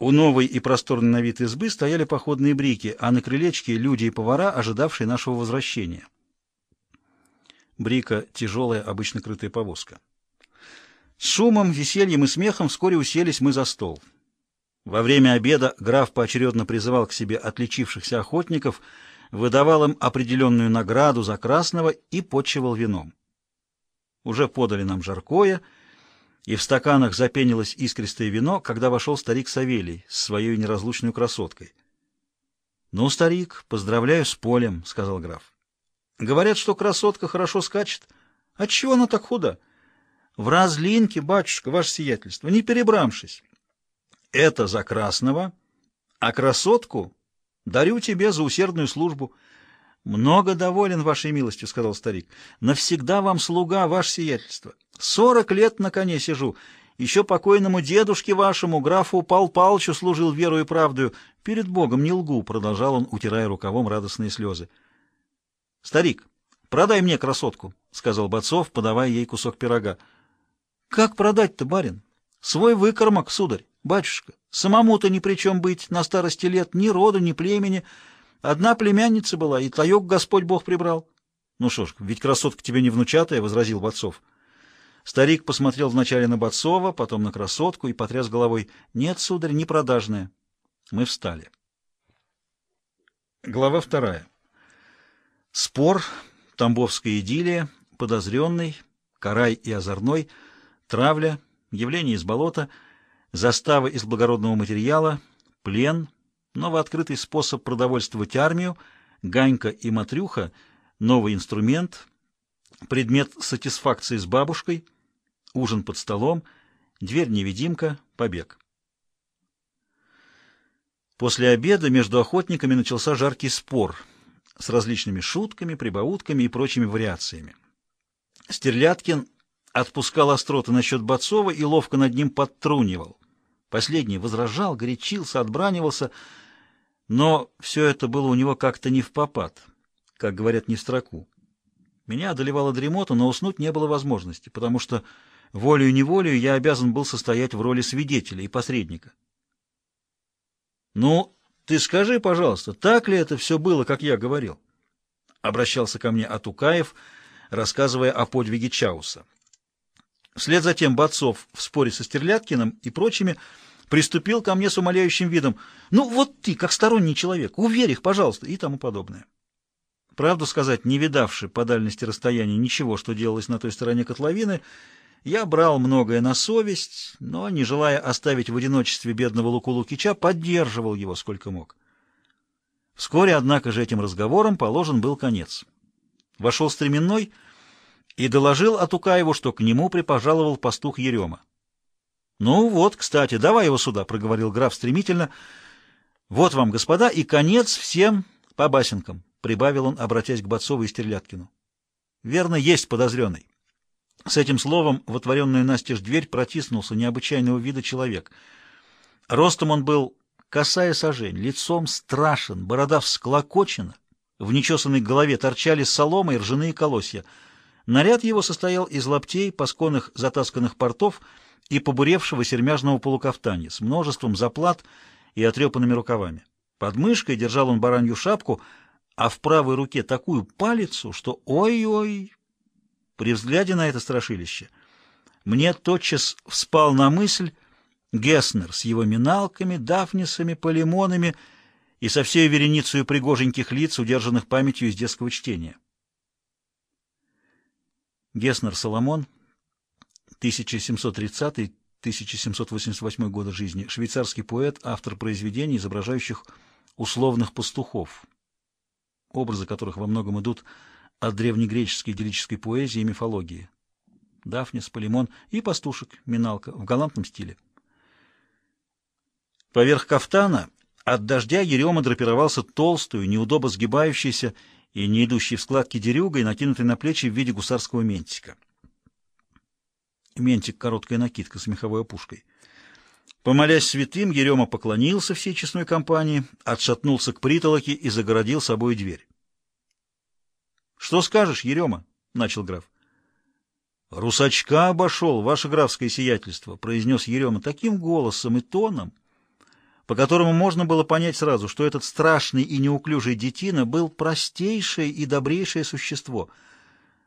У новой и просторной на вид избы стояли походные брики, а на крылечке люди и повара, ожидавшие нашего возвращения. Брика — тяжелая, обычно крытая повозка. С шумом, весельем и смехом вскоре уселись мы за стол. Во время обеда граф поочередно призывал к себе отличившихся охотников, выдавал им определенную награду за красного и почивал вином. Уже подали нам жаркое — и в стаканах запенилось искристое вино, когда вошел старик Савелий с своей неразлучной красоткой. — Ну, старик, поздравляю с полем, — сказал граф. — Говорят, что красотка хорошо скачет. Отчего она так худа? — В разлинке, батюшка, ваше сиятельство, не перебрамшись. — Это за красного, а красотку дарю тебе за усердную службу. — Много доволен вашей милостью, — сказал старик. — Навсегда вам слуга, ваше сиятельство. — Сорок лет на коне сижу. Еще покойному дедушке вашему, графу Пал Палчу, служил верою и правдою. Перед Богом не лгу, — продолжал он, утирая рукавом радостные слезы. — Старик, продай мне красотку, — сказал Бацов, подавая ей кусок пирога. — Как продать-то, барин? Свой выкормок, сударь, батюшка. Самому-то ни при чем быть на старости лет, ни рода, ни племени. Одна племянница была, и таек Господь Бог прибрал. — Ну что ж, ведь красотка тебе не внучатая, — возразил Бацов. — Старик посмотрел вначале на Бацова, потом на красотку и потряс головой. «Нет, сударь, не продажная». Мы встали. Глава вторая. Спор, Тамбовская идиллия, подозренный, карай и озорной, травля, явление из болота, застава из благородного материала, плен, новооткрытый способ продовольствовать армию, Ганька и Матрюха, новый инструмент, предмет сатисфакции с бабушкой — ужин под столом, дверь-невидимка, побег. После обеда между охотниками начался жаркий спор с различными шутками, прибаутками и прочими вариациями. Стерляткин отпускал остроты насчет Бацова и ловко над ним подтрунивал. Последний возражал, горячился, отбранивался, но все это было у него как-то не в попад, как говорят, не в строку. Меня одолевала дремота, но уснуть не было возможности, потому что волею-неволею я обязан был состоять в роли свидетеля и посредника. «Ну, ты скажи, пожалуйста, так ли это все было, как я говорил?» Обращался ко мне Атукаев, рассказывая о подвиге Чауса. Вслед за тем Бацов в споре со Стерляткиным и прочими приступил ко мне с умоляющим видом. «Ну, вот ты, как сторонний человек, уверь их, пожалуйста», и тому подобное. Правду сказать, не видавши по дальности расстояния ничего, что делалось на той стороне котловины, я брал многое на совесть, но, не желая оставить в одиночестве бедного Луку Лукича, поддерживал его сколько мог. Вскоре, однако же, этим разговором положен был конец. Вошел Стременной и доложил Атукаеву, что к нему припожаловал пастух Ерема. — Ну вот, кстати, давай его сюда, — проговорил граф стремительно. — Вот вам, господа, и конец всем по басенкам, — прибавил он, обратясь к Бацову и Стерляткину. — Верно, есть подозренный. С этим словом в отворенную настежь дверь протиснулся необычайного вида человек. Ростом он был косая сажень, лицом страшен, борода всклокочена, в нечесанной голове торчали солома и ржаные колосья. Наряд его состоял из лаптей, пасконных затасканных портов и побуревшего сермяжного полукафтанья с множеством заплат и отрепанными рукавами. Под мышкой держал он баранью шапку, а в правой руке такую палицу, что ой-ой, при взгляде на это страшилище мне тотчас вспал на мысль Геснер с его миналками, дафнисами, полимонами и со всей вереницей пригоженьких лиц, удержанных памятью из детского чтения. Геснер Соломон, 1730-1788 года жизни, швейцарский поэт, автор произведений, изображающих условных пастухов, образы которых во многом идут от древнегреческой идиллической поэзии и мифологии. Дафнис, Полимон и пастушек, Миналка, в галантном стиле. Поверх кафтана от дождя Ерема драпировался толстую, неудобно сгибающейся и не идущей в складки дерюгой, накинутой на плечи в виде гусарского ментика. Ментик — короткая накидка с меховой опушкой. Помолясь святым, Ерема поклонился всей честной компании, отшатнулся к притолоке и загородил собой дверь. Что скажешь, Ерема? — начал граф. — Русачка обошел, ваше графское сиятельство, — произнес Ерема таким голосом и тоном, по которому можно было понять сразу, что этот страшный и неуклюжий детина был простейшее и добрейшее существо —